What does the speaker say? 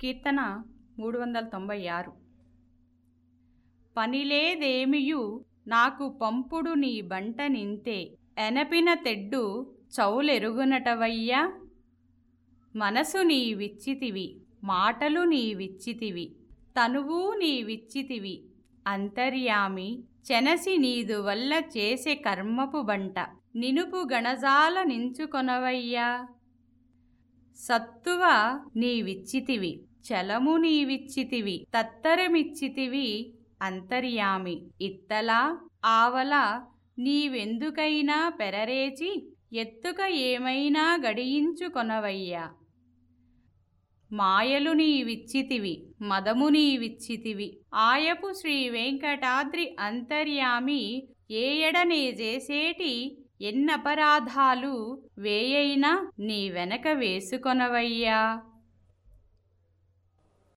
కీర్తన మూడు వందల తొంభై ఆరు పనిలేదేమియు నాకు పంపుడు నీ బంట నింతే ఎనపిన తెడ్డు చౌలెరుగునటవయ్యా? మనసు నీ విచ్చితివి మాటలు నీ విచ్చితివి తనువు నీ విచ్చితివి అంతర్యామి చెనసి నీదు వల్ల చేసే కర్మపు బంట నినుపు గణజాల నించుకొనవయ్యా? సత్తువ నీవిచ్చితివి చలము నీవిచ్చితివి తత్తరమిచ్చితివి అంతర్యామి. ఇత్తలా ఆవల నీవెందుకైనా పెరరేచి ఎత్తుక ఏమైనా గడియించుకొనవయ్యా మాయలు నీవిచ్చితివి మదము నీవిచ్చితివి ఆయపు శ్రీ వెంకటాద్రి అంతర్యామి ఏయడనే చేసేటి ఎన్నపరాధాలు వేయైనా నీ వెనక వేసుకొనవయ్యా.